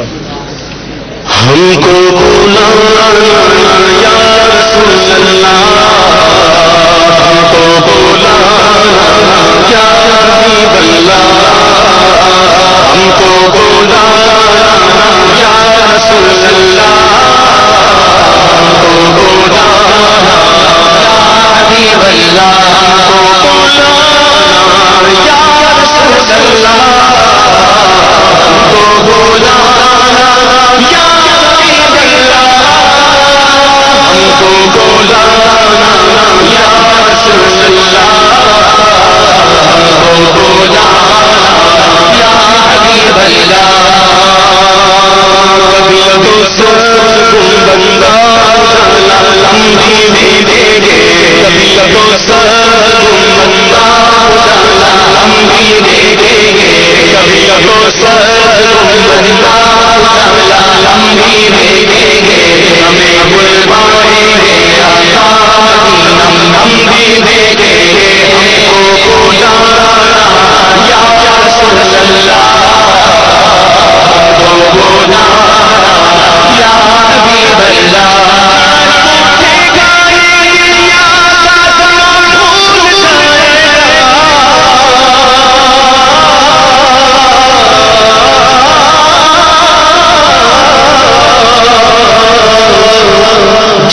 وسلم۔ ہم کو بولا یا رسول اللہ ہم کو بولا کیا حبیب اللہ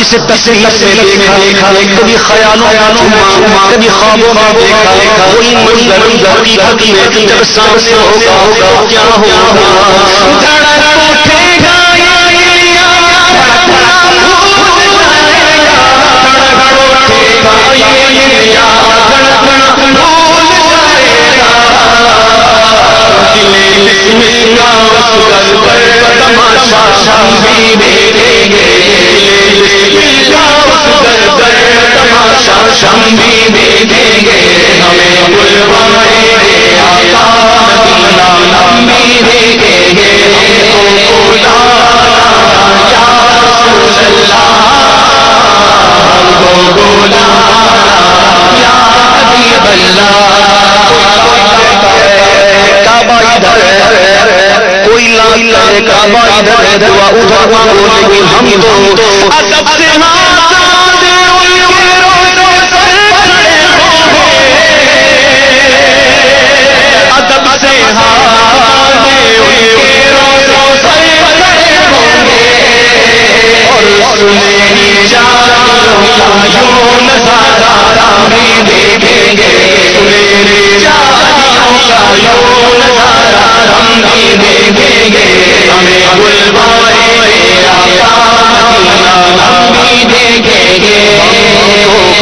جسے تصویر سے دیکھا کبھی خیالوں کبھی خوابوں میں دیکھا وہی منظر حقیقت میں جب سامنے ہوگا کیا ہوگا بھی دیکھیں گے ہمیں بلوائے ہم بھی گے کعبہ ادھر ہے کوئی کعبہ ادھر دعا ادھر ہم تو ادب سے دیکھیں گے ہمیں بلوائے ہم بھی دیکھیں گے۔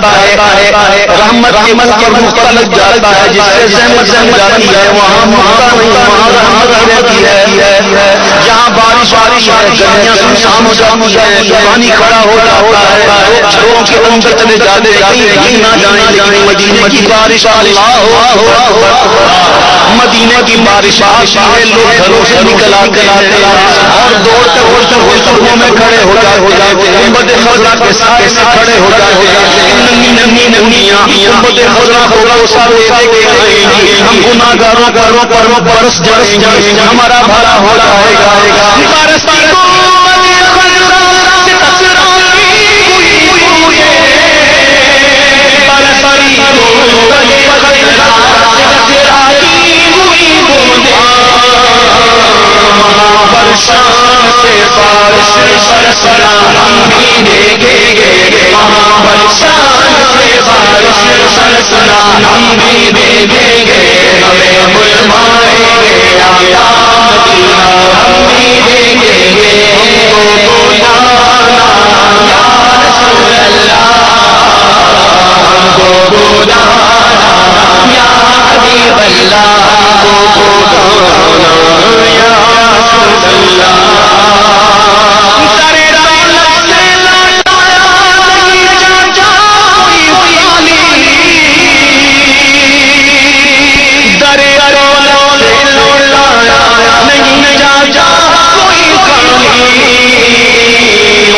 بارش رحمت پر مکہ لگ جاتا ہے جس سے زحمت جاتی ہے وہاں وہاں رحمت رہتی ہے جہاں بارش بارش ہے گلیاں سنسان ہو جاتی ہے پانی کھڑا ہو جاتا ہے چھوڑوں کے اندر چلے جاتے کہیں نہ جائیں لیکن مدینے کی بارش اللہ مدینے کی بارش آتی ہے لوگ گھروں سے نکل آتے ہیں اور دوڑتے دوڑتے ہوشتوں میں کھڑے ہو جائے ہو جائے گنبد خزرا کے سارے سے کھڑے ہو جائے ہو جائے ننگی ننگی ننگیاں گنبد خزرا کو وہ سارے دیکھیں ہم گناہگاروں گاروں پر برس جائیں گے ہمارا بھلا ہو جائے گا برستی ہم بھی دیکھیں گے گے ہمیں بلوائیں گے آیا ہم بھی دیکھیں گے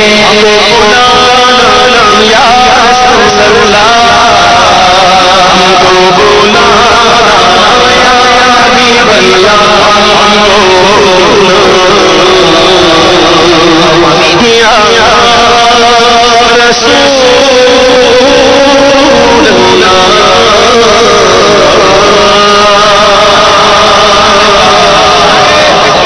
ہم لوگ